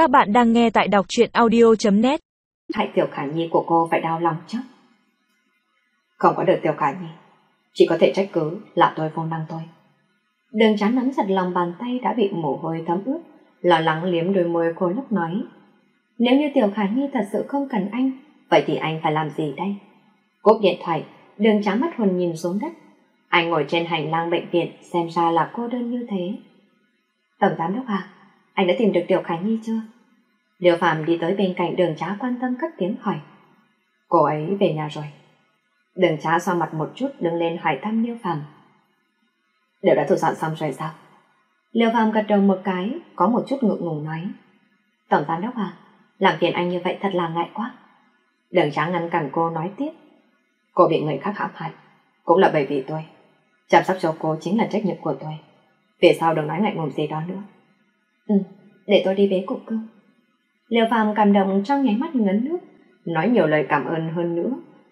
Các bạn đang nghe tại đọc truyện audio.net hãy Tiểu Khả Nhi của cô phải đau lòng chứ? Không có được Tiểu Khả Nhi, chỉ có thể trách cứ là tôi vô năng thôi. Đường chán nắm chặt lòng bàn tay đã bị mồ hôi thấm ướt, lo lắng liếm đôi môi cô lúc nói. Nếu như Tiểu Khả Nhi thật sự không cần anh, vậy thì anh phải làm gì đây? Cúp điện thoại, đường trắng mắt hồn nhìn xuống đất. Anh ngồi trên hành lang bệnh viện xem ra là cô đơn như thế. Tổng giám đốc à, anh đã tìm được Tiểu Khánh Nhi chưa? Liêu Phạm đi tới bên cạnh đường trá quan tâm cất tiếng hỏi. Cô ấy về nhà rồi. Đường trá xoa mặt một chút đứng lên hỏi thăm Liêu Phạm. Đều đã thu dọn xong rồi sao? Liêu Phạm gật đầu một cái, có một chút ngượng ngùng nói. Tổng giám đốc à, làm phiền anh như vậy thật là ngại quá. Đường trá ngăn cản cô nói tiếp. Cô bị người khác hãm hại, cũng là bởi vì tôi. Chăm sóc cho cô chính là trách nhiệm của tôi. Về sau đừng nói ngại ngùng gì đó nữa. Ừ, để tôi đi bế cục cưng. Liêu Phàm cảm động trong nháy mắt ngấn nước, nói nhiều lời cảm ơn hơn nữa,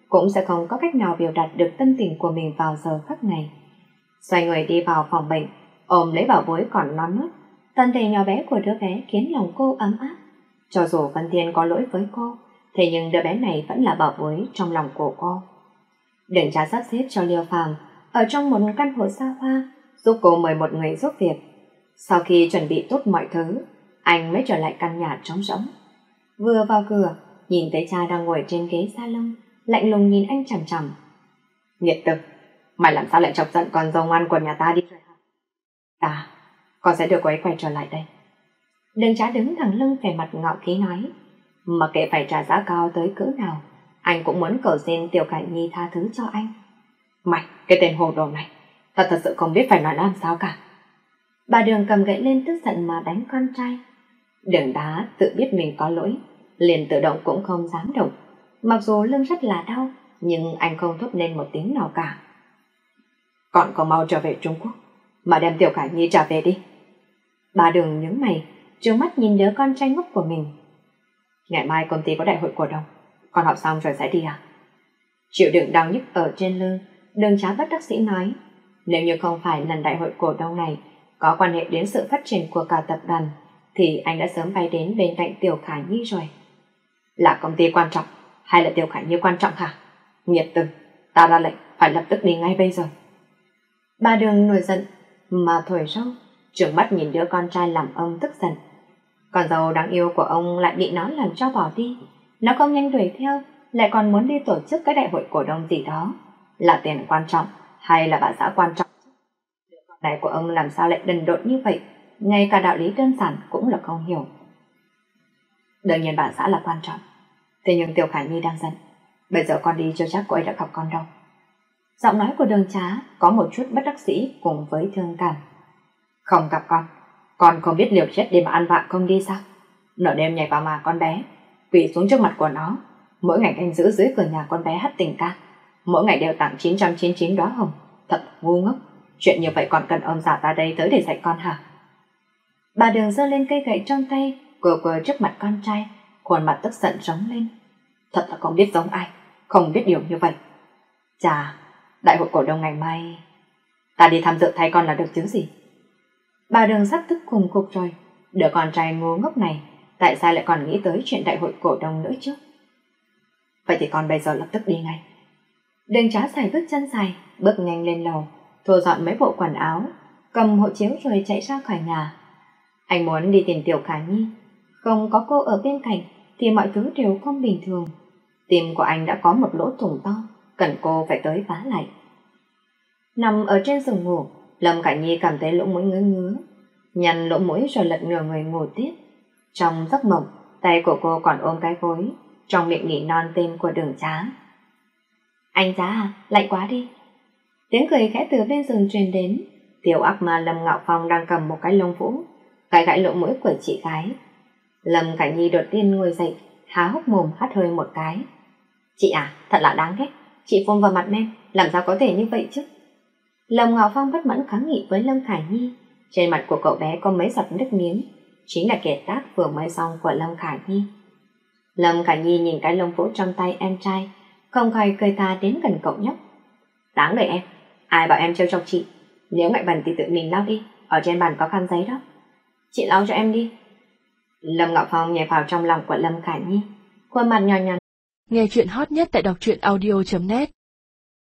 cũng sẽ không có cách nào biểu đạt được tâm tình của mình vào giờ khắc này. Xoay người đi vào phòng bệnh, ôm lấy bảo bối còn non nớt, thân thể nhỏ bé của đứa bé khiến lòng cô ấm áp. Cho dù Văn Thiên có lỗi với cô, thế nhưng đứa bé này vẫn là bảo bối trong lòng của cô. Đừng trả sắp xếp cho Liêu Phàm ở trong một căn hộ xa hoa, giúp cô mời một người giúp việc. Sau khi chuẩn bị tốt mọi thứ, anh mới trở lại căn nhà trống rỗng. Vừa vào cửa, nhìn thấy cha đang ngồi trên ghế salon, lạnh lùng nhìn anh chằm chằm. Nghiệt tử, mày làm sao lại chọc giận con dâu ngoan của nhà ta đi rồi hả? Ta, con sẽ được cô ấy quay trở lại đây. Đường trá đứng thẳng lưng vẻ mặt ngạo khí nói, mà kệ phải trả giá cao tới cỡ nào, anh cũng muốn cầu xin Tiểu Cảnh Nhi tha thứ cho anh. Mày, cái tên hồ đồ này, ta thật sự không biết phải nói làm sao cả. Bà Đường cầm gậy lên tức giận mà đánh con trai. Đường đá tự biết mình có lỗi, liền tự động cũng không dám động. Mặc dù lưng rất là đau, nhưng anh không thốt lên một tiếng nào cả. Còn có mau trở về Trung Quốc, mà đem Tiểu Khải Nhi trả về đi. Bà Đường nhướng mày, trừng mắt nhìn đứa con trai ngốc của mình. Ngày mai công ty có đại hội cổ đông, con học xong rồi sẽ đi à? Chịu đựng đau nhức ở trên lưng, đường trá bất đắc sĩ nói, nếu như không phải lần đại hội cổ đông này có quan hệ đến sự phát triển của cả tập đoàn, thì anh đã sớm bay đến bên cạnh Tiểu Khả Nhi rồi. Là công ty quan trọng, hay là Tiểu Khả Nhi quan trọng hả? Nhiệt tình, ta ra lệnh, phải lập tức đi ngay bây giờ. Bà Đường nổi giận, mà thổi sâu, trưởng mắt nhìn đứa con trai làm ông tức giận. Con dâu đáng yêu của ông lại bị nó làm cho bỏ đi. Nó không nhanh đuổi theo, lại còn muốn đi tổ chức cái đại hội cổ đông gì đó. Là tiền quan trọng, hay là bà xã quan trọng? Này của ông làm sao lại đần độn như vậy, ngay cả đạo lý đơn giản cũng là không hiểu. Đương nhiên bản xã là quan trọng, thế nhưng Tiểu Khải Nhi đang giận, bây giờ con đi chưa chắc cô ấy đã gặp con đâu. Giọng nói của đường trá có một chút bất đắc dĩ cùng với thương cảm. Không gặp con, con không biết liều chết để mà ăn vạ không đi sao? Nửa đêm nhảy vào mà con bé, quỳ xuống trước mặt của nó, mỗi ngày anh giữ dưới cửa nhà con bé hát tình ca, mỗi ngày đều tặng 999 đóa hồng, thật ngu ngốc. Chuyện như vậy còn cần ông già ta đây tới để dạy con hả? Bà đường giơ lên cây gậy trong tay, quờ quờ trước mặt con trai, khuôn mặt tức giận rống lên. Thật là không biết giống ai, không biết điều như vậy. Chà, đại hội cổ đông ngày mai... Ta đi tham dự thay con là được chứ gì? Bà đường sắp tức cùng cục rồi. Đứa con trai ngu ngốc này, tại sao lại còn nghĩ tới chuyện đại hội cổ đông nữa chứ? Vậy thì con bây giờ lập tức đi ngay. Đường trá xài bước chân dài, bước nhanh lên lầu, thu dọn mấy bộ quần áo, cầm hộ chiếu rồi chạy ra khỏi nhà. Anh muốn đi tìm Tiểu Khả Nhi, không có cô ở bên cạnh thì mọi thứ đều không bình thường. Tim của anh đã có một lỗ thủng to, cần cô phải tới phá lại. Nằm ở trên giường ngủ, Lâm Khả Nhi cảm thấy lỗ mũi ngứa ngứa, nhăn lỗ mũi rồi lật ngửa người ngủ tiếp. Trong giấc mộng, tay của cô còn ôm cái gối, trong miệng nỉ non tên của đường trá. Anh giá à, lạnh quá đi, Tiếng cười khẽ từ bên giường truyền đến. Tiểu ác ma Lâm Ngạo Phong đang cầm một cái lông vũ, gãi gãi lỗ mũi của chị gái. Lâm Cảnh Nhi đột nhiên ngồi dậy, há hốc mồm hắt hơi một cái. Chị à, thật là đáng ghét. Chị phun vào mặt em, làm sao có thể như vậy chứ? Lâm Ngạo Phong bất mãn kháng nghị với Lâm Khải Nhi. Trên mặt của cậu bé có mấy giọt nước miếng, chính là kẻ tác vừa mới xong của Lâm Khải Nhi. Lâm Khải Nhi nhìn cái lông vũ trong tay em trai, không khỏi cười ta đến gần cậu nhóc. Đáng đời em, Ai bảo em trêu chọc chị? Nếu ngại bẩn thì tự mình lau đi. Ở trên bàn có khăn giấy đó. Chị lau cho em đi. Lâm Ngọc Phong nhảy vào trong lòng của Lâm Khả Nhi, khuôn mặt nhỏ nhắn. Nghe chuyện hot nhất tại đọc truyện audio.net